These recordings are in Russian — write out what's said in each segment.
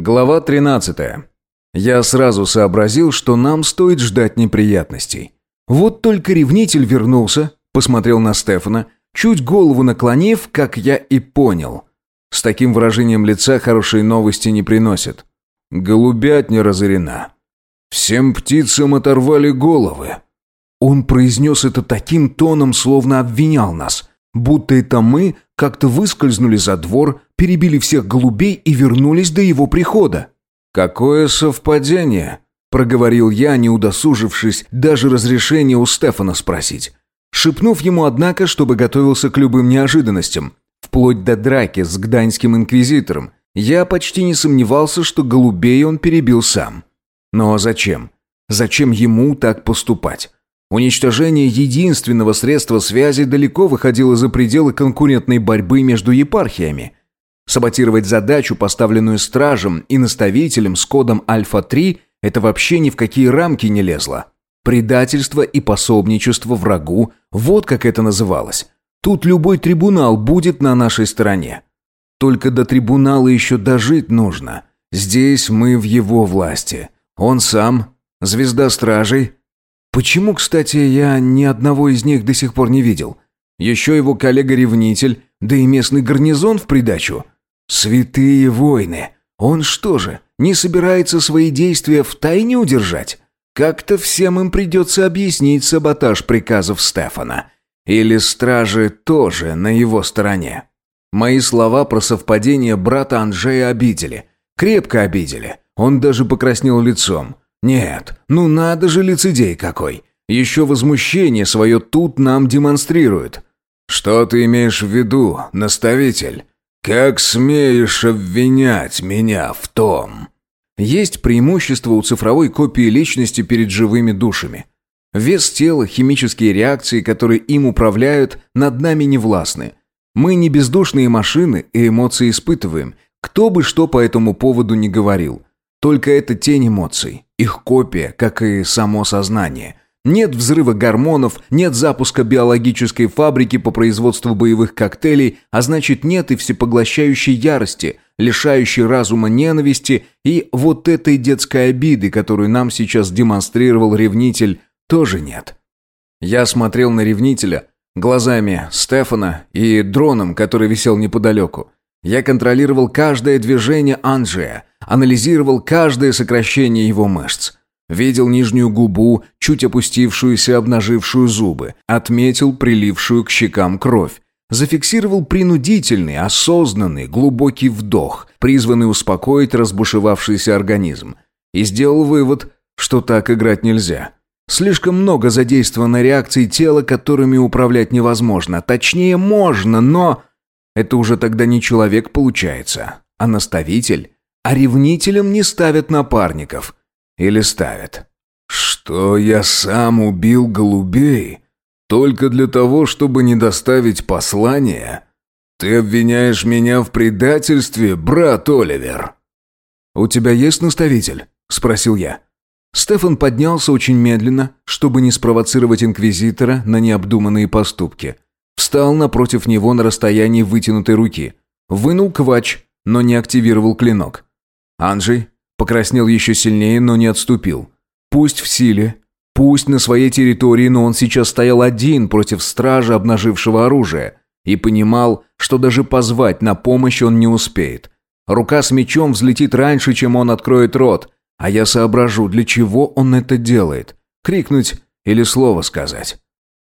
Глава 13. Я сразу сообразил, что нам стоит ждать неприятностей. Вот только ревнитель вернулся, посмотрел на Стефана, чуть голову наклонив, как я и понял. С таким выражением лица хорошие новости не приносят. Голубятня разорена. Всем птицам оторвали головы. Он произнес это таким тоном, словно обвинял нас, будто это мы как-то выскользнули за двор, перебили всех голубей и вернулись до его прихода. «Какое совпадение!» – проговорил я, не удосужившись даже разрешения у Стефана спросить. Шепнув ему, однако, чтобы готовился к любым неожиданностям, вплоть до драки с гданьским инквизитором, я почти не сомневался, что голубей он перебил сам. Но зачем? Зачем ему так поступать? Уничтожение единственного средства связи далеко выходило за пределы конкурентной борьбы между епархиями. Саботировать задачу, поставленную стражем и наставителем с кодом Альфа-3, это вообще ни в какие рамки не лезло. Предательство и пособничество врагу – вот как это называлось. Тут любой трибунал будет на нашей стороне. Только до трибунала еще дожить нужно. Здесь мы в его власти. Он сам, звезда стражей – Почему, кстати, я ни одного из них до сих пор не видел? Еще его коллега-ревнитель, да и местный гарнизон в придачу. Святые войны! Он что же, не собирается свои действия в тайне удержать? Как-то всем им придется объяснить саботаж приказов Стефана. Или стражи тоже на его стороне. Мои слова про совпадение брата Анжея обидели. Крепко обидели. Он даже покраснел лицом. Нет, ну надо же лицедей какой. Еще возмущение свое тут нам демонстрирует. Что ты имеешь в виду, наставитель? Как смеешь обвинять меня в том? Есть преимущество у цифровой копии личности перед живыми душами. Вес тела, химические реакции, которые им управляют, над нами не властны. Мы не бездушные машины и эмоции испытываем, кто бы что по этому поводу ни говорил. Только это тень эмоций, их копия, как и само сознание. Нет взрыва гормонов, нет запуска биологической фабрики по производству боевых коктейлей, а значит нет и всепоглощающей ярости, лишающей разума ненависти и вот этой детской обиды, которую нам сейчас демонстрировал ревнитель, тоже нет. Я смотрел на ревнителя глазами Стефана и дроном, который висел неподалеку. Я контролировал каждое движение Анджея, анализировал каждое сокращение его мышц. Видел нижнюю губу, чуть опустившуюся, обнажившую зубы, отметил прилившую к щекам кровь. Зафиксировал принудительный, осознанный, глубокий вдох, призванный успокоить разбушевавшийся организм. И сделал вывод, что так играть нельзя. Слишком много задействовано реакций тела, которыми управлять невозможно. Точнее, можно, но... Это уже тогда не человек получается, а наставитель. А ревнителям не ставят напарников. Или ставят. «Что я сам убил голубей? Только для того, чтобы не доставить послание? Ты обвиняешь меня в предательстве, брат Оливер?» «У тебя есть наставитель?» – спросил я. Стефан поднялся очень медленно, чтобы не спровоцировать инквизитора на необдуманные поступки – Встал напротив него на расстоянии вытянутой руки. Вынул квач, но не активировал клинок. Анджей покраснел еще сильнее, но не отступил. Пусть в силе, пусть на своей территории, но он сейчас стоял один против стража, обнажившего оружие, и понимал, что даже позвать на помощь он не успеет. Рука с мечом взлетит раньше, чем он откроет рот, а я соображу, для чего он это делает. Крикнуть или слово сказать.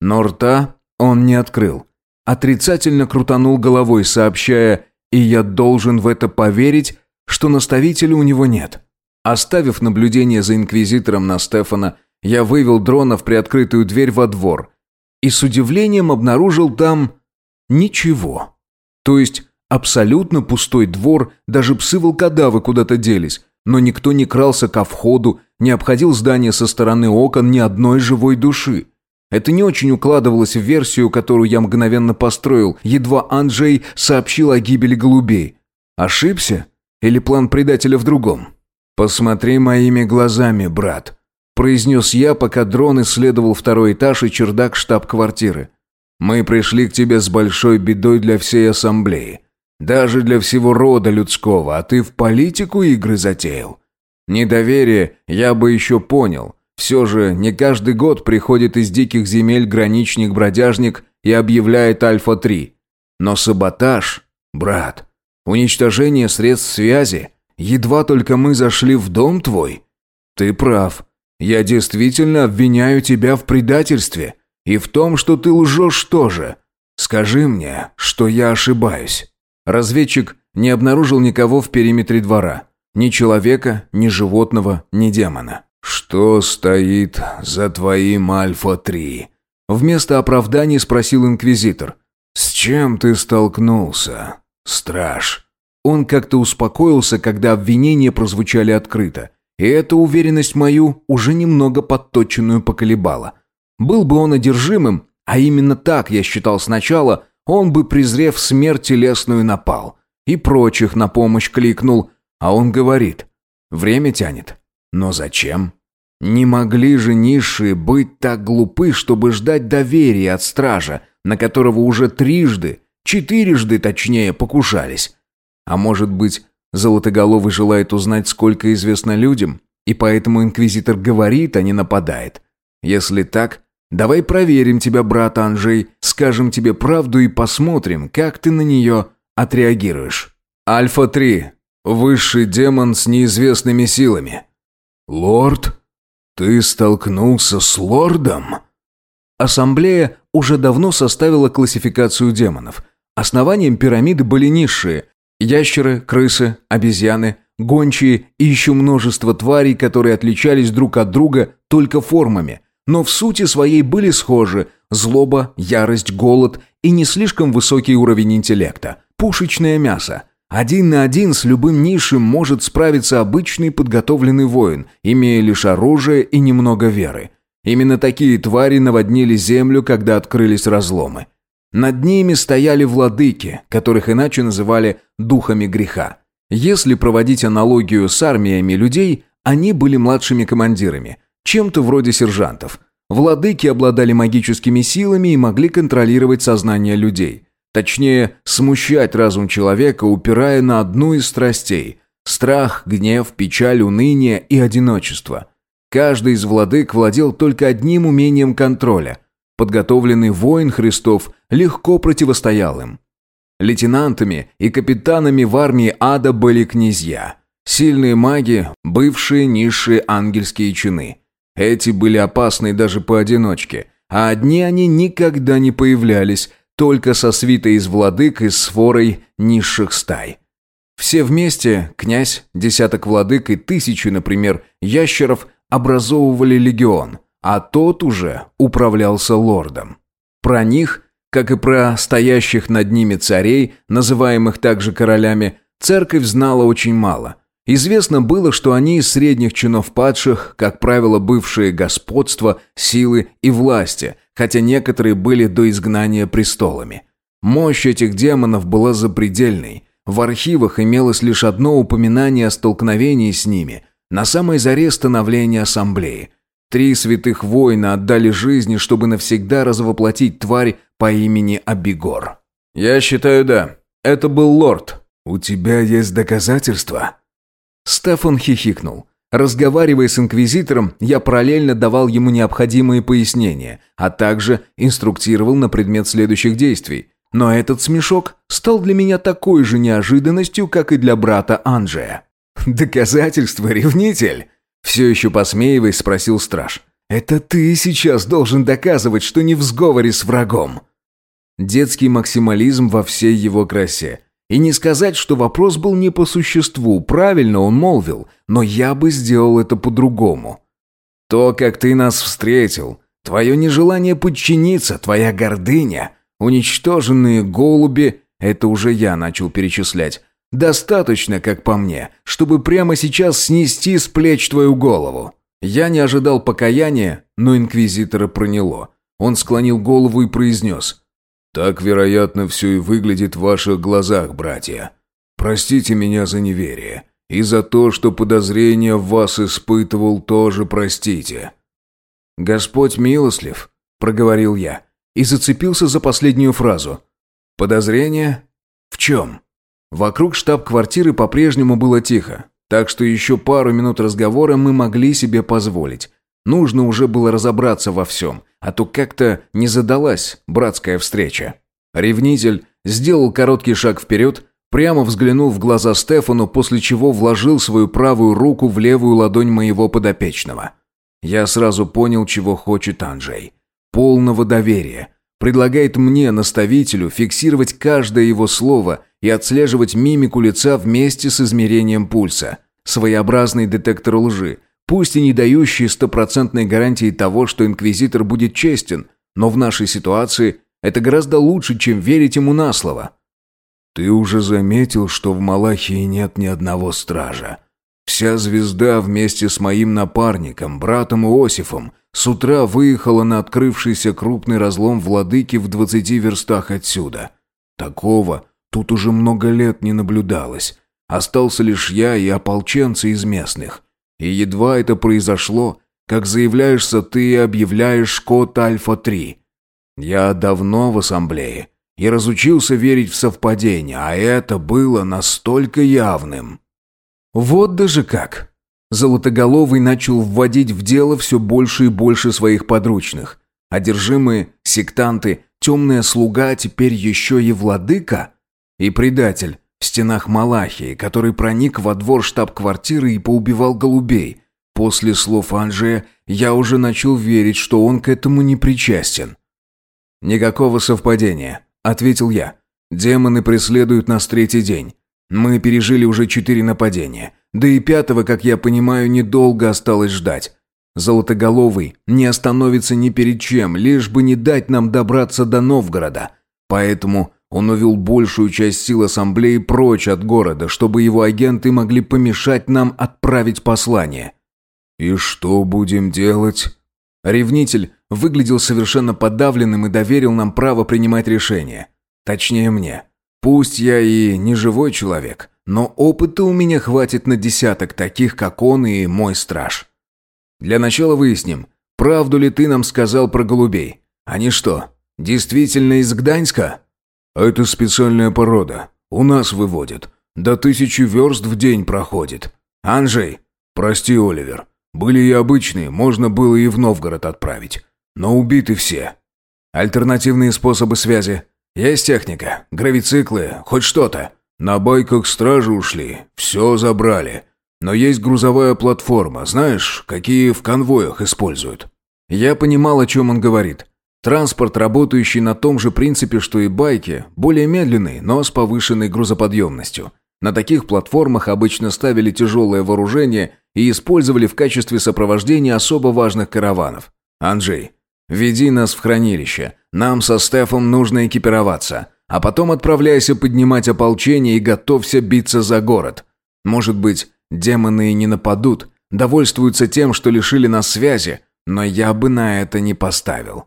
Но рта он не открыл. Отрицательно крутанул головой, сообщая «И я должен в это поверить, что наставителя у него нет». Оставив наблюдение за инквизитором на Стефана, я вывел дрона в приоткрытую дверь во двор и с удивлением обнаружил там ничего. То есть абсолютно пустой двор, даже псы-волкодавы куда-то делись, но никто не крался ко входу, не обходил здание со стороны окон ни одной живой души. Это не очень укладывалось в версию, которую я мгновенно построил, едва Анджей сообщил о гибели голубей. Ошибся? Или план предателя в другом? «Посмотри моими глазами, брат», – произнес я, пока дрон исследовал второй этаж и чердак штаб-квартиры. «Мы пришли к тебе с большой бедой для всей ассамблеи. Даже для всего рода людского, а ты в политику игры затеял. Недоверие я бы еще понял. Все же не каждый год приходит из диких земель граничник-бродяжник и объявляет Альфа-3. Но саботаж, брат, уничтожение средств связи, едва только мы зашли в дом твой. Ты прав. Я действительно обвиняю тебя в предательстве и в том, что ты лжешь тоже. Скажи мне, что я ошибаюсь». Разведчик не обнаружил никого в периметре двора. Ни человека, ни животного, ни демона. «Что стоит за твоим Альфа-3?» Вместо оправданий спросил Инквизитор. «С чем ты столкнулся, страж?» Он как-то успокоился, когда обвинения прозвучали открыто. И эта уверенность мою уже немного подточенную поколебала. Был бы он одержимым, а именно так я считал сначала, он бы, презрев смерть телесную, напал. И прочих на помощь кликнул, а он говорит, время тянет. Но зачем? Не могли же низшие быть так глупы, чтобы ждать доверия от стража, на которого уже трижды, четырежды точнее, покушались. А может быть, Золотоголовый желает узнать, сколько известно людям, и поэтому инквизитор говорит, а не нападает. Если так, давай проверим тебя, брат Анжей, скажем тебе правду и посмотрим, как ты на нее отреагируешь. Альфа-3. Высший демон с неизвестными силами. Лорд? Ты столкнулся с лордом? Ассамблея уже давно составила классификацию демонов. Основанием пирамиды были низшие, Ящеры, крысы, обезьяны, гончие и еще множество тварей, которые отличались друг от друга только формами, но в сути своей были схожи – злоба, ярость, голод и не слишком высокий уровень интеллекта. Пушечное мясо. Один на один с любым низшим может справиться обычный подготовленный воин, имея лишь оружие и немного веры. Именно такие твари наводнили землю, когда открылись разломы. Над ними стояли владыки, которых иначе называли «духами греха». Если проводить аналогию с армиями людей, они были младшими командирами, чем-то вроде сержантов. Владыки обладали магическими силами и могли контролировать сознание людей. Точнее, смущать разум человека, упирая на одну из страстей – страх, гнев, печаль, уныние и одиночество. Каждый из владык владел только одним умением контроля – Подготовленный воин Христов легко противостоял им. Лейтенантами и капитанами в армии ада были князья. Сильные маги, бывшие низшие ангельские чины. Эти были опасны даже поодиночке, а одни они никогда не появлялись, только со свитой из владык и с форой низших стай. Все вместе, князь, десяток владык и тысячи, например, ящеров, образовывали легион – а тот уже управлялся лордом. Про них, как и про стоящих над ними царей, называемых также королями, церковь знала очень мало. Известно было, что они из средних чинов падших, как правило, бывшие господства, силы и власти, хотя некоторые были до изгнания престолами. Мощь этих демонов была запредельной. В архивах имелось лишь одно упоминание о столкновении с ними на самой заре становления ассамблеи – Три святых воина отдали жизни, чтобы навсегда развоплотить тварь по имени Абигор. «Я считаю, да. Это был лорд. У тебя есть доказательства?» Стефан хихикнул. Разговаривая с инквизитором, я параллельно давал ему необходимые пояснения, а также инструктировал на предмет следующих действий. Но этот смешок стал для меня такой же неожиданностью, как и для брата Анджея. «Доказательства, ревнитель!» Все еще посмеиваясь, спросил страж. «Это ты сейчас должен доказывать, что не в сговоре с врагом!» Детский максимализм во всей его красе. И не сказать, что вопрос был не по существу, правильно он молвил, но я бы сделал это по-другому. То, как ты нас встретил, твое нежелание подчиниться, твоя гордыня, уничтоженные голуби, это уже я начал перечислять, Достаточно, как по мне, чтобы прямо сейчас снести с плеч твою голову. Я не ожидал покаяния, но инквизитора проняло. Он склонил голову и произнес. «Так, вероятно, все и выглядит в ваших глазах, братья. Простите меня за неверие. И за то, что подозрения в вас испытывал, тоже простите». «Господь милослив», — проговорил я, и зацепился за последнюю фразу. «Подозрения? В чем?» Вокруг штаб-квартиры по-прежнему было тихо, так что еще пару минут разговора мы могли себе позволить. Нужно уже было разобраться во всем, а то как-то не задалась братская встреча. Ревнитель сделал короткий шаг вперед, прямо взглянул в глаза Стефану, после чего вложил свою правую руку в левую ладонь моего подопечного. Я сразу понял, чего хочет Анджей. Полного доверия. Предлагает мне, наставителю, фиксировать каждое его слово и отслеживать мимику лица вместе с измерением пульса. Своеобразный детектор лжи, пусть и не дающий стопроцентной гарантии того, что инквизитор будет честен, но в нашей ситуации это гораздо лучше, чем верить ему на слово. «Ты уже заметил, что в Малахии нет ни одного стража. Вся звезда вместе с моим напарником, братом Иосифом, с утра выехала на открывшийся крупный разлом владыки в двадцати верстах отсюда. Такого тут уже много лет не наблюдалось. Остался лишь я и ополченцы из местных. И едва это произошло, как заявляешься ты и объявляешь код Альфа-3. Я давно в ассамблее и разучился верить в совпадение, а это было настолько явным. Вот даже как. Золотоголовый начал вводить в дело все больше и больше своих подручных. Одержимые, сектанты, темная слуга, теперь еще и владыка? И предатель в стенах Малахии, который проник во двор штаб-квартиры и поубивал голубей. После слов Анжея я уже начал верить, что он к этому не причастен. «Никакого совпадения», — ответил я. «Демоны преследуют нас третий день. Мы пережили уже четыре нападения. Да и пятого, как я понимаю, недолго осталось ждать. Золотоголовый не остановится ни перед чем, лишь бы не дать нам добраться до Новгорода. Поэтому он увел большую часть сил ассамблеи прочь от города, чтобы его агенты могли помешать нам отправить послание. «И что будем делать?» Ревнитель выглядел совершенно подавленным и доверил нам право принимать решения. Точнее мне. Пусть я и не живой человек, но опыта у меня хватит на десяток таких, как он и мой страж. Для начала выясним, правду ли ты нам сказал про голубей. Они что, действительно из Гданьска? Это специальная порода. У нас выводят. До тысячи верст в день проходит. Анжей. Прости, Оливер. Были и обычные, можно было и в Новгород отправить. Но убиты все. Альтернативные способы связи. Есть техника, гравициклы, хоть что-то. На байках стражи ушли, все забрали. Но есть грузовая платформа, знаешь, какие в конвоях используют. Я понимал, о чем он говорит. Транспорт, работающий на том же принципе, что и байки, более медленный, но с повышенной грузоподъемностью. На таких платформах обычно ставили тяжелое вооружение и использовали в качестве сопровождения особо важных караванов. «Анджей, веди нас в хранилище. Нам со Стефом нужно экипироваться. А потом отправляйся поднимать ополчение и готовься биться за город. Может быть, демоны и не нападут, довольствуются тем, что лишили нас связи, но я бы на это не поставил».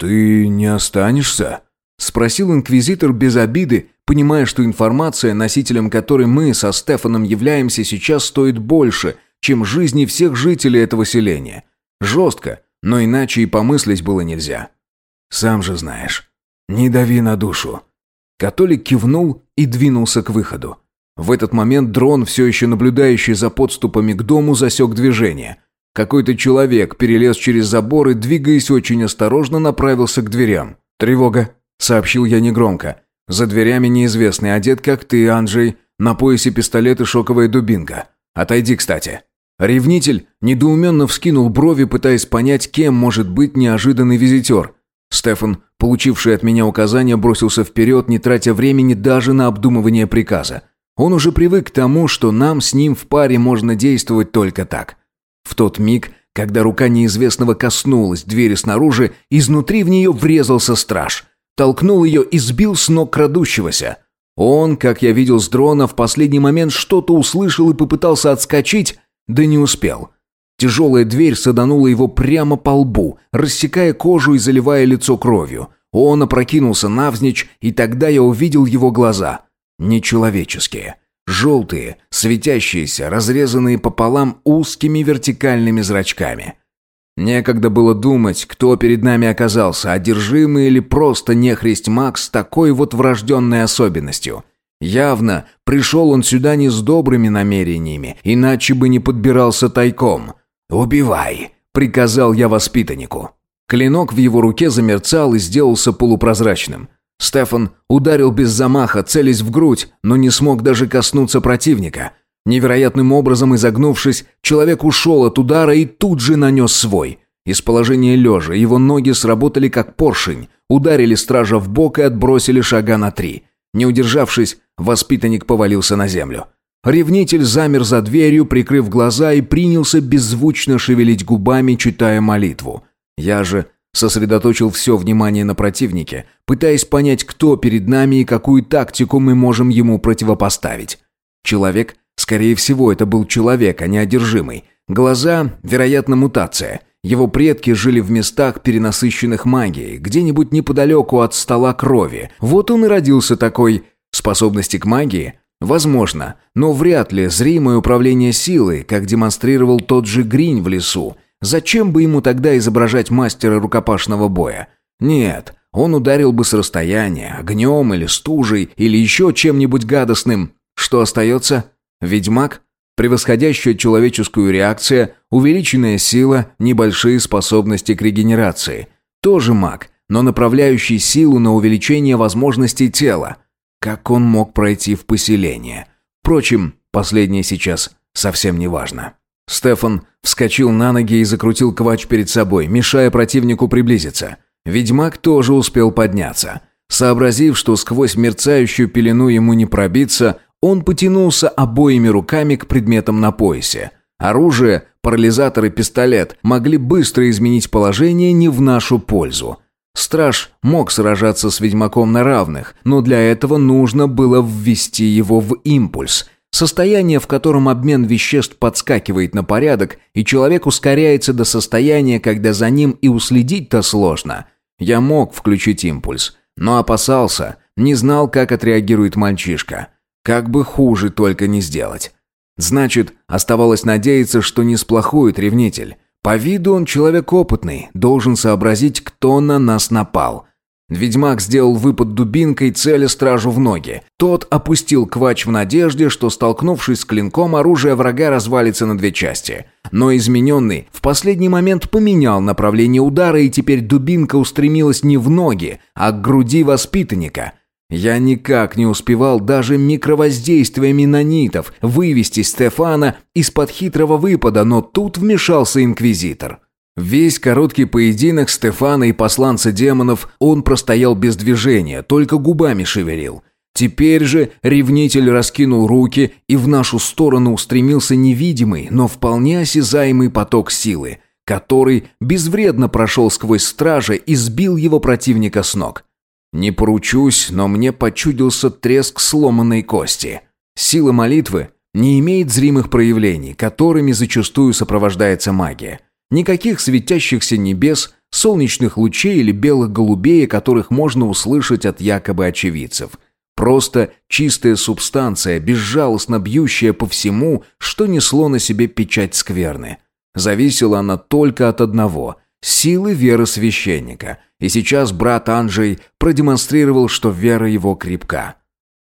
«Ты не останешься?» – спросил инквизитор без обиды, понимая, что информация, носителем которой мы со Стефаном являемся, сейчас стоит больше, чем жизни всех жителей этого селения. Жестко, но иначе и помыслить было нельзя. Сам же знаешь. Не дави на душу. Католик кивнул и двинулся к выходу. В этот момент дрон, все еще наблюдающий за подступами к дому, засек движение. Какой-то человек перелез через забор и, двигаясь очень осторожно, направился к дверям. «Тревога», — сообщил я негромко. За дверями неизвестный, одет как ты, Анджей, на поясе пистолет и шоковая дубинка. Отойди, кстати». Ревнитель недоуменно вскинул брови, пытаясь понять, кем может быть неожиданный визитер. Стефан, получивший от меня указание, бросился вперед, не тратя времени даже на обдумывание приказа. Он уже привык к тому, что нам с ним в паре можно действовать только так. В тот миг, когда рука неизвестного коснулась двери снаружи, изнутри в нее врезался страж толкнул ее и сбил с ног крадущегося. Он, как я видел с дрона, в последний момент что-то услышал и попытался отскочить, да не успел. Тяжелая дверь саданула его прямо по лбу, рассекая кожу и заливая лицо кровью. Он опрокинулся навзничь, и тогда я увидел его глаза. Нечеловеческие. Желтые, светящиеся, разрезанные пополам узкими вертикальными зрачками. Некогда было думать, кто перед нами оказался, одержимый или просто нехрист Макс с такой вот врожденной особенностью. Явно пришел он сюда не с добрыми намерениями, иначе бы не подбирался тайком. «Убивай!» — приказал я воспитаннику. Клинок в его руке замерцал и сделался полупрозрачным. Стефан ударил без замаха, целясь в грудь, но не смог даже коснуться противника. Невероятным образом изогнувшись, человек ушел от удара и тут же нанес свой. Из положения лежа его ноги сработали как поршень, ударили стража в бок и отбросили шага на три. Не удержавшись, воспитанник повалился на землю. Ревнитель замер за дверью, прикрыв глаза и принялся беззвучно шевелить губами, читая молитву. Я же сосредоточил все внимание на противнике, пытаясь понять, кто перед нами и какую тактику мы можем ему противопоставить. Человек, скорее всего, это был человек, а не одержимый. Глаза, вероятно, мутация. Его предки жили в местах, перенасыщенных магией, где-нибудь неподалеку от стола крови. Вот он и родился такой. Способности к магии? Возможно, но вряд ли зримое управление силой, как демонстрировал тот же Гринь в лесу. Зачем бы ему тогда изображать мастера рукопашного боя? Нет, он ударил бы с расстояния, огнем или стужей, или еще чем-нибудь гадостным. Что остается? Ведьмак? Превосходящая человеческую реакция, увеличенная сила, небольшие способности к регенерации. Тоже маг, но направляющий силу на увеличение возможностей тела. Как он мог пройти в поселение? Впрочем, последнее сейчас совсем не важно. Стефан вскочил на ноги и закрутил квач перед собой, мешая противнику приблизиться. Ведьмак тоже успел подняться. Сообразив, что сквозь мерцающую пелену ему не пробиться, он потянулся обоими руками к предметам на поясе. Оружие, парализатор и пистолет могли быстро изменить положение не в нашу пользу. Страж мог сражаться с ведьмаком на равных, но для этого нужно было ввести его в импульс. Состояние, в котором обмен веществ подскакивает на порядок, и человек ускоряется до состояния, когда за ним и уследить-то сложно. Я мог включить импульс, но опасался, не знал, как отреагирует мальчишка. Как бы хуже только не сделать. Значит, оставалось надеяться, что не сплохует ревнитель. По виду он человек опытный, должен сообразить, кто на нас напал. Ведьмак сделал выпад дубинкой, целя стражу в ноги. Тот опустил квач в надежде, что, столкнувшись с клинком, оружие врага развалится на две части. Но измененный в последний момент поменял направление удара, и теперь дубинка устремилась не в ноги, а к груди воспитанника. Я никак не успевал даже микровоздействиями нанитов вывести Стефана из-под хитрого выпада, но тут вмешался инквизитор. Весь короткий поединок Стефана и посланца демонов он простоял без движения, только губами шевелил. Теперь же ревнитель раскинул руки, и в нашу сторону устремился невидимый, но вполне осязаемый поток силы, который безвредно прошел сквозь стража и сбил его противника с ног. Не поручусь, но мне почудился треск сломанной кости. Сила молитвы не имеет зримых проявлений, которыми зачастую сопровождается магия. Никаких светящихся небес, солнечных лучей или белых голубей, которых можно услышать от якобы очевидцев. Просто чистая субстанция, безжалостно бьющая по всему, что несло на себе печать скверны. Зависела она только от одного – силы веры священника – и сейчас брат Анджей продемонстрировал, что вера его крепка.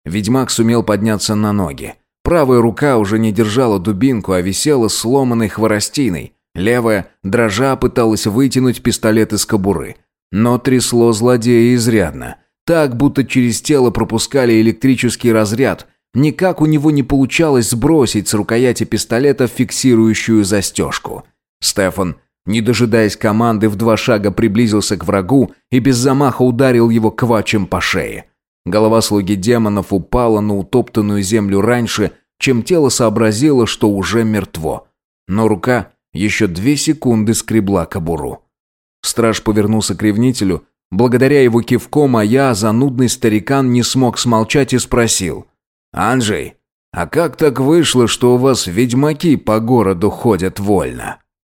Ведьмак сумел подняться на ноги. Правая рука уже не держала дубинку, а висела сломанной хворостиной. Левая, дрожа, пыталась вытянуть пистолет из кобуры. Но трясло злодея изрядно. Так, будто через тело пропускали электрический разряд. Никак у него не получалось сбросить с рукояти пистолета фиксирующую застежку. Стефан не дожидаясь команды, в два шага приблизился к врагу и без замаха ударил его квачем по шее. Голова слуги демонов упала на утоптанную землю раньше, чем тело сообразило, что уже мертво. Но рука еще две секунды скребла кобуру. Страж повернулся к ревнителю. Благодаря его кивком, а я, занудный старикан, не смог смолчать и спросил. «Анджей, а как так вышло, что у вас ведьмаки по городу ходят вольно?»